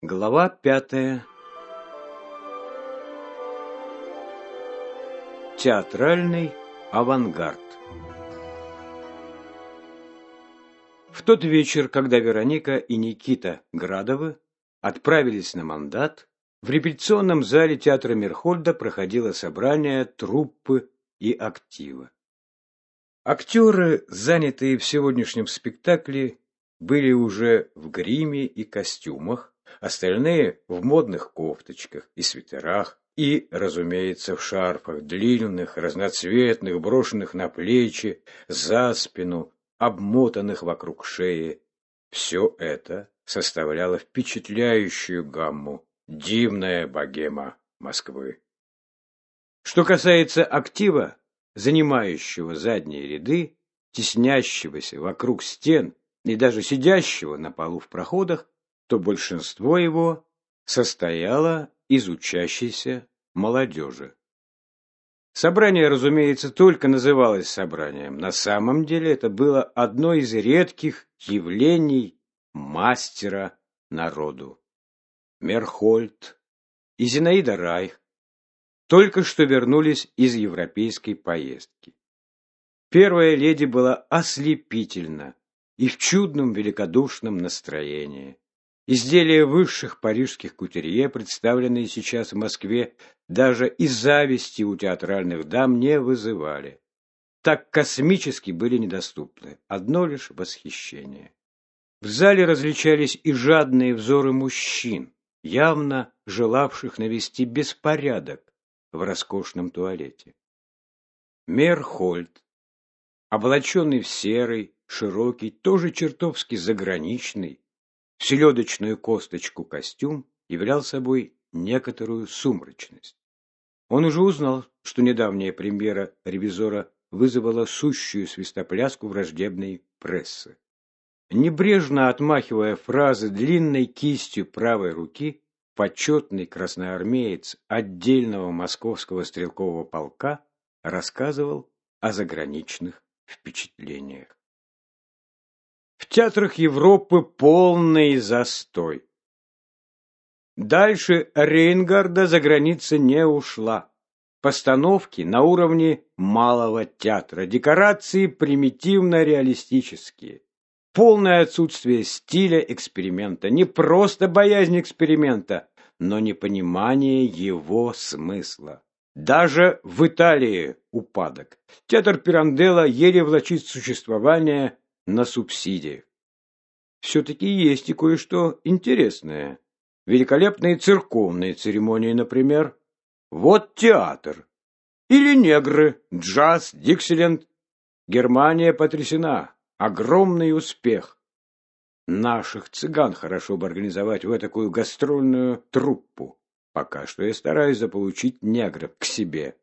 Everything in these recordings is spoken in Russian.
Глава пятая. Театральный авангард. В тот вечер, когда Вероника и Никита Градовы отправились на мандат, в репетиционном зале театра Мерхольда проходило собрание труппы и актива. Актеры, занятые в сегодняшнем спектакле, были уже в гриме и костюмах, остальные в модных кофточках и свитерах, и, разумеется, в шарфах длинных, разноцветных, брошенных на плечи, за спину, обмотанных вокруг шеи. Все это составляло впечатляющую гамму «Дивная богема Москвы». Что касается актива, занимающего задние ряды, теснящегося вокруг стен и даже сидящего на полу в проходах, то большинство его состояло из учащейся молодежи. Собрание, разумеется, только называлось собранием. На самом деле это было одно из редких явлений мастера народу. Мерхольд и Зинаида Райх только что вернулись из европейской поездки. Первая леди была ослепительна и в чудном великодушном настроении. Изделия высших парижских кутюрье, представленные сейчас в Москве, даже из зависти у театральных дам не вызывали. Так космически были недоступны. Одно лишь восхищение. В зале различались и жадные взоры мужчин, явно желавших навести беспорядок в роскошном туалете. Мерхольд, облаченный в серый, широкий, тоже чертовски заграничный, селедочную косточку костюм являл собой некоторую сумрачность. Он уже узнал, что недавняя премьера «Ревизора» вызвала сущую свистопляску враждебной прессы. Небрежно отмахивая фразы длинной кистью правой руки, почетный красноармеец отдельного московского стрелкового полка рассказывал о заграничных впечатлениях. В театрах Европы полный застой. Дальше Рейнгарда за границы не ушла. Постановки на уровне малого театра, декорации примитивно-реалистические. Полное отсутствие стиля эксперимента, не просто боязнь эксперимента, но непонимание его смысла. Даже в Италии упадок. Театр Пиранделла еле влачит существование на субсидиях. Все-таки есть и кое-что интересное. Великолепные церковные церемонии, например. Вот театр. Или негры, джаз, диксиленд. Германия потрясена. Огромный успех. Наших цыган хорошо бы организовать в такую гастрольную труппу. Пока что я стараюсь заполучить негров к себе.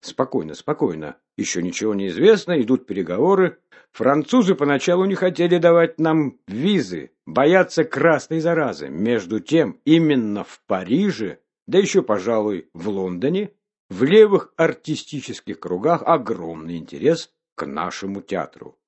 Спокойно, спокойно. Еще ничего не известно, идут переговоры. Французы поначалу не хотели давать нам визы, боятся красной заразы. Между тем, именно в Париже, да еще, пожалуй, в Лондоне, в левых артистических кругах огромный интерес к нашему театру.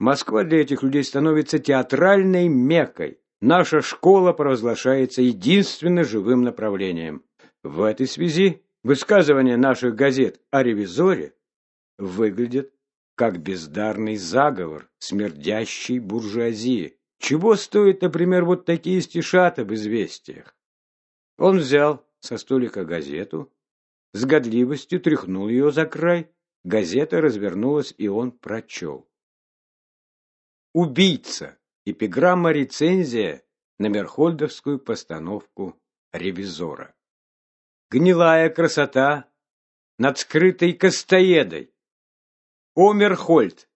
Москва для этих людей становится театральной меккой. Наша школа провозглашается единственно живым направлением. В этой связи Высказывания наших газет о ревизоре выглядят как бездарный заговор смердящей буржуазии. Чего стоят, например, вот такие стишата в известиях? Он взял со столика газету, с годливостью тряхнул ее за край, газета развернулась, и он прочел. «Убийца!» Эпиграмма-рецензия на Мерхольдовскую постановку «Ревизора» гнилая красота над скрытой костоедой. Омерхольд,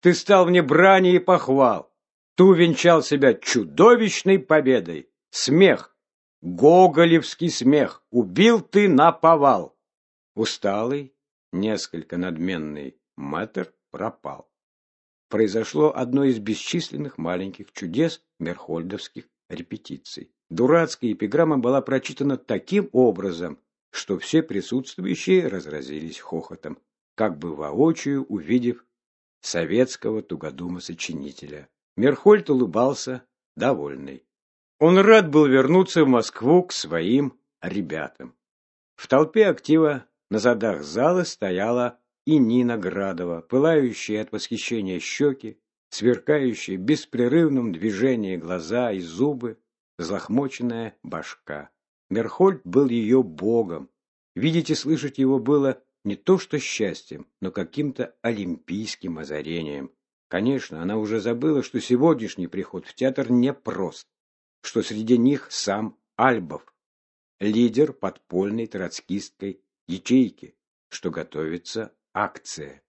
ты стал мне брани и похвал. Ты увенчал себя чудовищной победой. Смех, гоголевский смех, убил ты на повал. Усталый, несколько надменный мэтр пропал. Произошло одно из бесчисленных маленьких чудес мерхольдовских репетиций. Дурацкая эпиграмма была прочитана таким образом, что все присутствующие разразились хохотом, как бы воочию увидев советского тугодума-сочинителя. Мерхольд улыбался, довольный. Он рад был вернуться в Москву к своим ребятам. В толпе актива на задах зала стояла и Нина Градова, пылающие от восхищения щеки, сверкающие в беспрерывном глаза и зубы, злохмоченная башка. Мерхольд был ее богом. Видеть и слышать его было не то что счастьем, но каким-то олимпийским озарением. Конечно, она уже забыла, что сегодняшний приход в театр непрост, что среди них сам Альбов, лидер подпольной троцкистской ячейки, что готовится акция.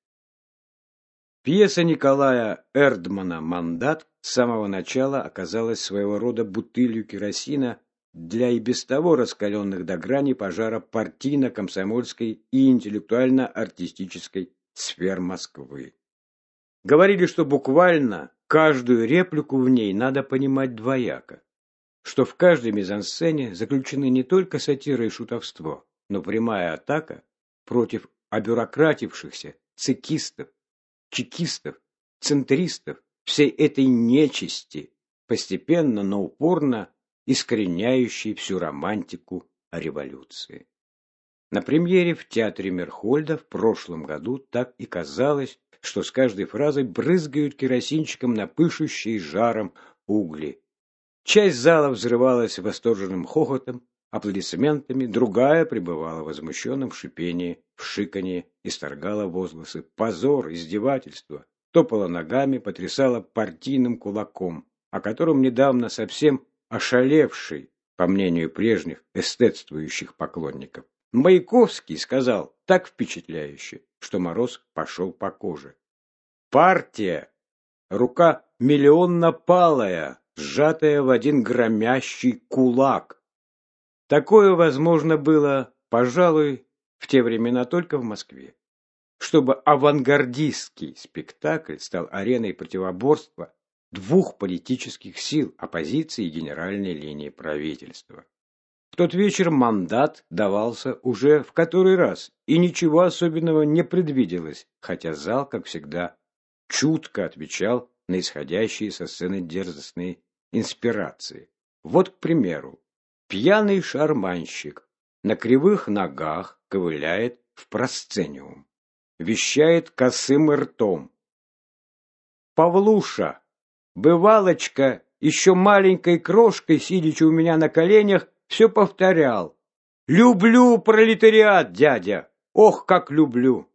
Пьеса Николая Эрдмана «Мандат» с самого начала оказалась своего рода бутылью керосина для и без того раскаленных до грани пожара партийно-комсомольской и интеллектуально-артистической сфер Москвы. Говорили, что буквально каждую реплику в ней надо понимать двояко, что в каждой мизансцене заключены не только сатира и шутовство, но прямая атака против обюрократившихся цикистов, чекистов, центристов, всей этой нечисти, постепенно, но упорно искореняющей всю романтику революции. На премьере в театре Мерхольда в прошлом году так и казалось, что с каждой фразой брызгают керосинчиком на пышущие жаром угли. Часть зала взрывалась восторженным хохотом, аплодисментами, другая пребывала в возмущенном шипении, в шиканье, исторгала возгласы «позор», «издевательство», топала ногами, потрясала партийным кулаком, о котором недавно совсем ошалевший, по мнению прежних эстетствующих поклонников. Маяковский сказал так впечатляюще, что мороз пошел по коже. Партия, рука миллионно-палая, сжатая в один громящий кулак. Такое возможно было, пожалуй, в те времена только в Москве. Чтобы авангардистский спектакль стал ареной противоборства двух политических сил оппозиции и генеральной линии правительства. В тот вечер мандат давался уже в который раз, и ничего особенного не предвиделось, хотя зал, как всегда, чутко отвечал на исходящие со сцены дерзостные инспирации. Вот, к примеру, пьяный шарманщик на кривых ногах ковыляет в просцениум, вещает косым ртом. «Павлуша, бывалочка, еще маленькой крошкой, сидячи у меня на коленях, все повторял. «Люблю пролетариат, дядя! Ох, как люблю!»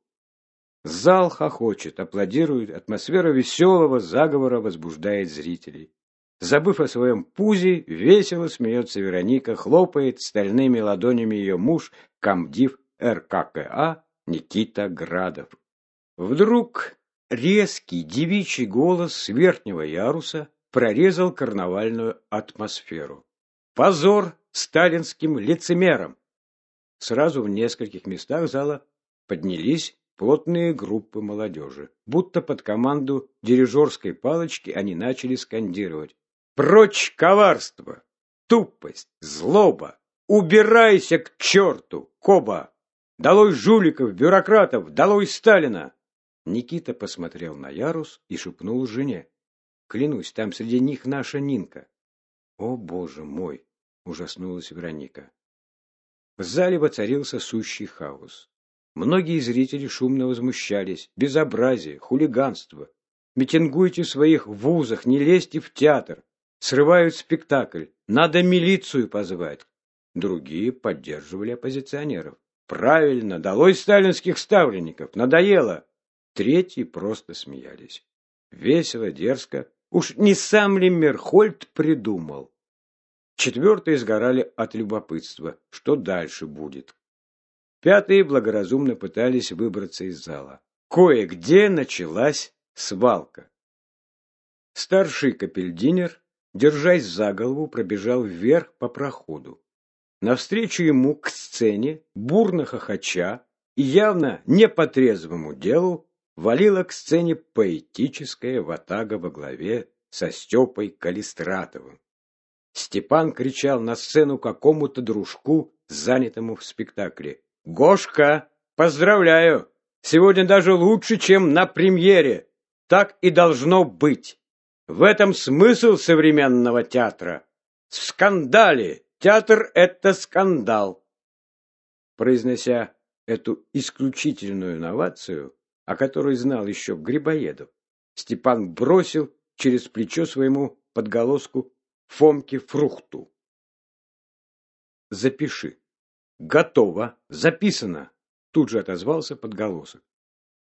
Зал хохочет, аплодирует, атмосфера веселого заговора возбуждает зрителей. Забыв о своем пузе, весело смеется Вероника, хлопает стальными ладонями ее муж, комдив РККА Никита Градов. Вдруг резкий девичий голос с верхнего яруса прорезал карнавальную атмосферу. Позор сталинским лицемерам! Сразу в нескольких местах зала поднялись плотные группы молодежи. Будто под команду дирижерской палочки они начали скандировать. «Прочь коварство! Тупость! Злоба! Убирайся к черту, Коба! Долой жуликов, бюрократов! Долой Сталина!» Никита посмотрел на ярус и шепнул жене. «Клянусь, там среди них наша Нинка». «О, боже мой!» — ужаснулась Вероника. В зале воцарился сущий хаос. Многие зрители шумно возмущались. Безобразие, хулиганство. Митингуйте в своих вузах, не лезьте в театр. Срывают спектакль. Надо милицию позвать. Другие поддерживали оппозиционеров. Правильно, долой сталинских ставленников. Надоело. Третьи просто смеялись. Весело, дерзко. Уж не сам ли Мерхольд придумал? Четвертые сгорали от любопытства. Что дальше будет? Пятые благоразумно пытались выбраться из зала. Кое-где началась свалка. Старший капельдинер, держась за голову, пробежал вверх по проходу. Навстречу ему к сцене, бурно хохоча и явно не по трезвому делу, валила к сцене поэтическая ватага во главе со Степой Калистратовым. Степан кричал на сцену какому-то дружку, занятому в спектакле. Гошка, поздравляю! Сегодня даже лучше, чем на премьере. Так и должно быть. В этом смысл современного театра. в скандале! Театр — это скандал!» Произнося эту исключительную новацию, о которой знал еще Грибоедов, Степан бросил через плечо своему подголоску Фомке фрукту. Запиши. Готово. Записано. Тут же отозвался подголосок.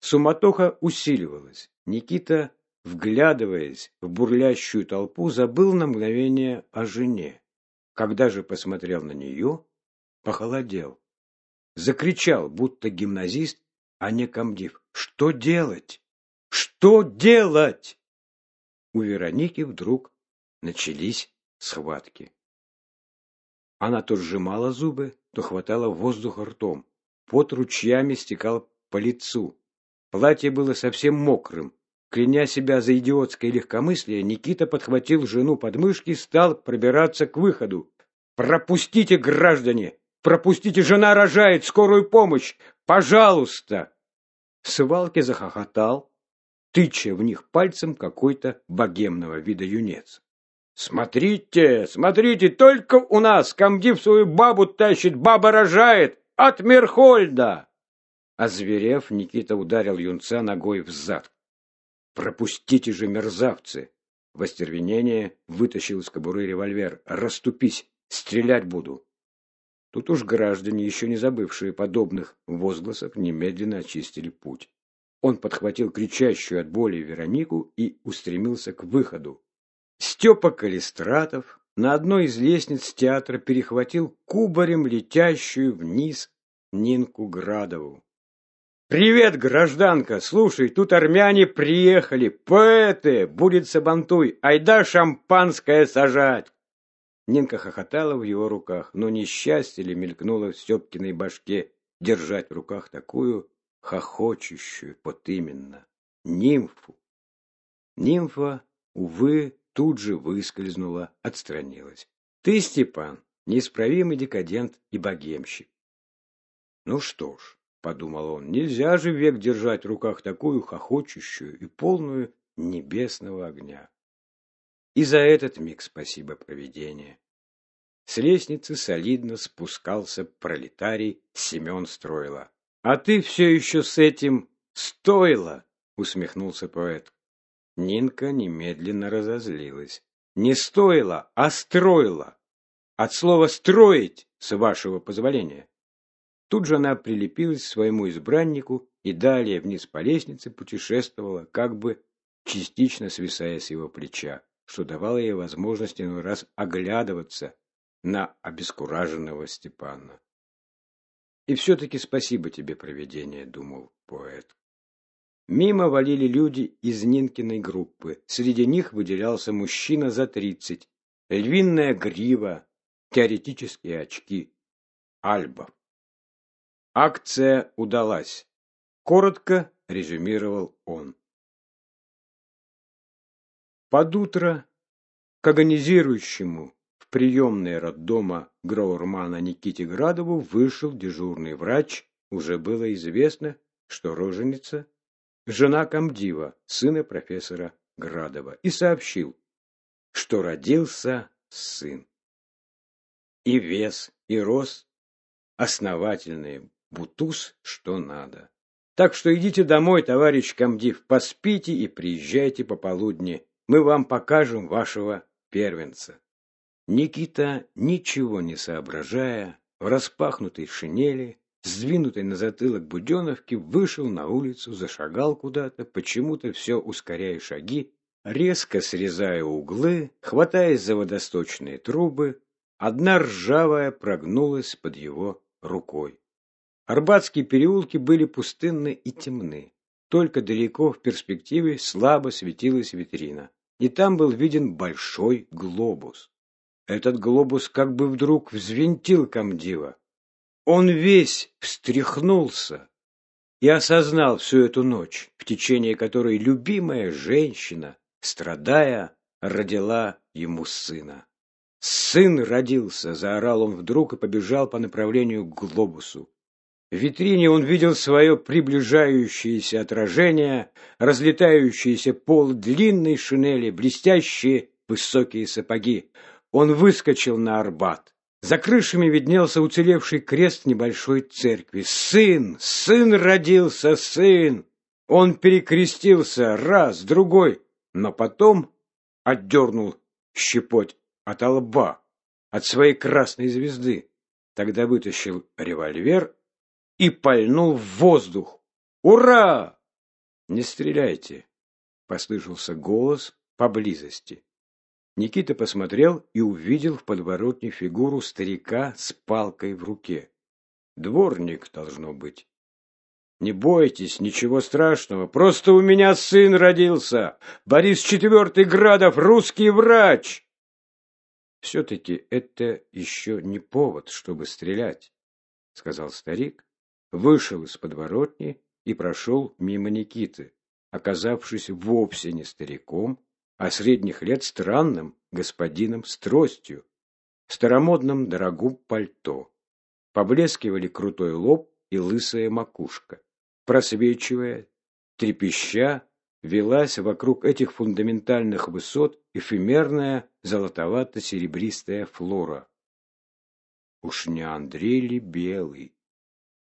Суматоха усиливалась. Никита, вглядываясь в бурлящую толпу, забыл на мгновение о жене. Когда же посмотрел на нее, похолодел. Закричал, будто гимназист, а не комдив. Что делать? Что делать? У Вероники вдруг начались схватки. Она то сжимала зубы, то хватала воздух ртом. Пот ручьями стекал по лицу. Платье было совсем мокрым. Кляня себя за идиотское легкомыслие, Никита подхватил жену под мышки и стал пробираться к выходу. «Пропустите, граждане! Пропустите, жена рожает! Скорую помощь! Пожалуйста!» В свалке захохотал, тыча в них пальцем какой-то богемного вида юнец. Смотрите, смотрите, только у нас комдив свою бабу тащит, баба рожает от Мерхольда. Озверев, Никита ударил юнца ногой в зад. Пропустите же, мерзавцы! В остервенение вытащил из кобуры револьвер. Раступись, стрелять буду. Тут уж граждане, еще не забывшие подобных возгласов, немедленно очистили путь. Он подхватил кричащую от боли Веронику и устремился к выходу. Степа Калистратов на одной из лестниц театра перехватил кубарем летящую вниз Нинку Градову. «Привет, гражданка! Слушай, тут армяне приехали, поэты! Будет сабантуй, айда шампанское сажать!» Нинка хохотала в его руках, но несчастье ли мелькнуло в Степкиной башке держать в руках такую хохочущую, вот именно, нимфу. Нимфа, увы, тут же выскользнула, отстранилась. Ты, Степан, неисправимый декадент и богемщик. Ну что ж, подумал он, нельзя же век держать в руках такую хохочущую и полную небесного огня. И за этот миг спасибо провидение. С лестницы солидно спускался пролетарий Семен Стройло. А ты все еще с этим стоило, усмехнулся поэт. Нинка немедленно разозлилась. Не стоило, а строила. От слова «строить», с вашего позволения. Тут же она прилепилась к своему избраннику и далее вниз по лестнице путешествовала, как бы частично свисая с его плеча, что давало ей возможность иной раз оглядываться на обескураженного Степана. «И все-таки спасибо тебе, провидение», — думал поэт. Мимо валили люди из Нинкиной группы. Среди них выделялся мужчина за тридцать. Львиная грива, теоретические очки. Альба. Акция удалась. Коротко резюмировал он. Под утро к агонизирующему в приемной роддома Гроурмана Никите Градову вышел дежурный врач. Уже было известно, что роженица жена комдива, сына профессора Градова, и сообщил, что родился сын. И вес, и рост основательные, бутуз, что надо. Так что идите домой, товарищ комдив, поспите и приезжайте пополудни. Мы вам покажем вашего первенца. Никита, ничего не соображая, в распахнутой шинели, сдвинутой на затылок буденовки, вышел на улицу, зашагал куда-то, почему-то все ускоряя шаги, резко срезая углы, хватаясь за водосточные трубы, одна ржавая прогнулась под его рукой. Арбатские переулки были пустынны и темны. Только далеко в перспективе слабо светилась витрина, и там был виден большой глобус. Этот глобус как бы вдруг взвинтил комдива, он весь встряхнулся и осознал всю эту ночь, в течение которой любимая женщина, страдая, родила ему сына. «Сын родился!» – заорал он вдруг и побежал по направлению к глобусу. В витрине он видел свое приближающееся отражение, разлетающиеся пол длинной шинели, блестящие высокие сапоги. Он выскочил на Арбат. За крышами виднелся уцелевший крест небольшой церкви. Сын! Сын родился! Сын! Он перекрестился раз, другой, но потом отдернул щепоть от лба, от своей красной звезды. Тогда вытащил револьвер и пальнул в воздух. «Ура!» «Не стреляйте!» — послышался голос поблизости. Никита посмотрел и увидел в подворотне фигуру старика с палкой в руке. Дворник, должно быть. Не бойтесь, ничего страшного. Просто у меня сын родился. Борис Четвертый Градов, русский врач. Все-таки это еще не повод, чтобы стрелять, сказал старик, вышел из подворотни и прошел мимо Никиты, оказавшись вовсе не стариком, а средних лет странным господином с тростью, в старомодном дорогом пальто. Поблескивали крутой лоб и лысая макушка. Просвечивая, трепеща, велась вокруг этих фундаментальных высот эфемерная золотовато-серебристая флора. Уж не Андрей ли Белый?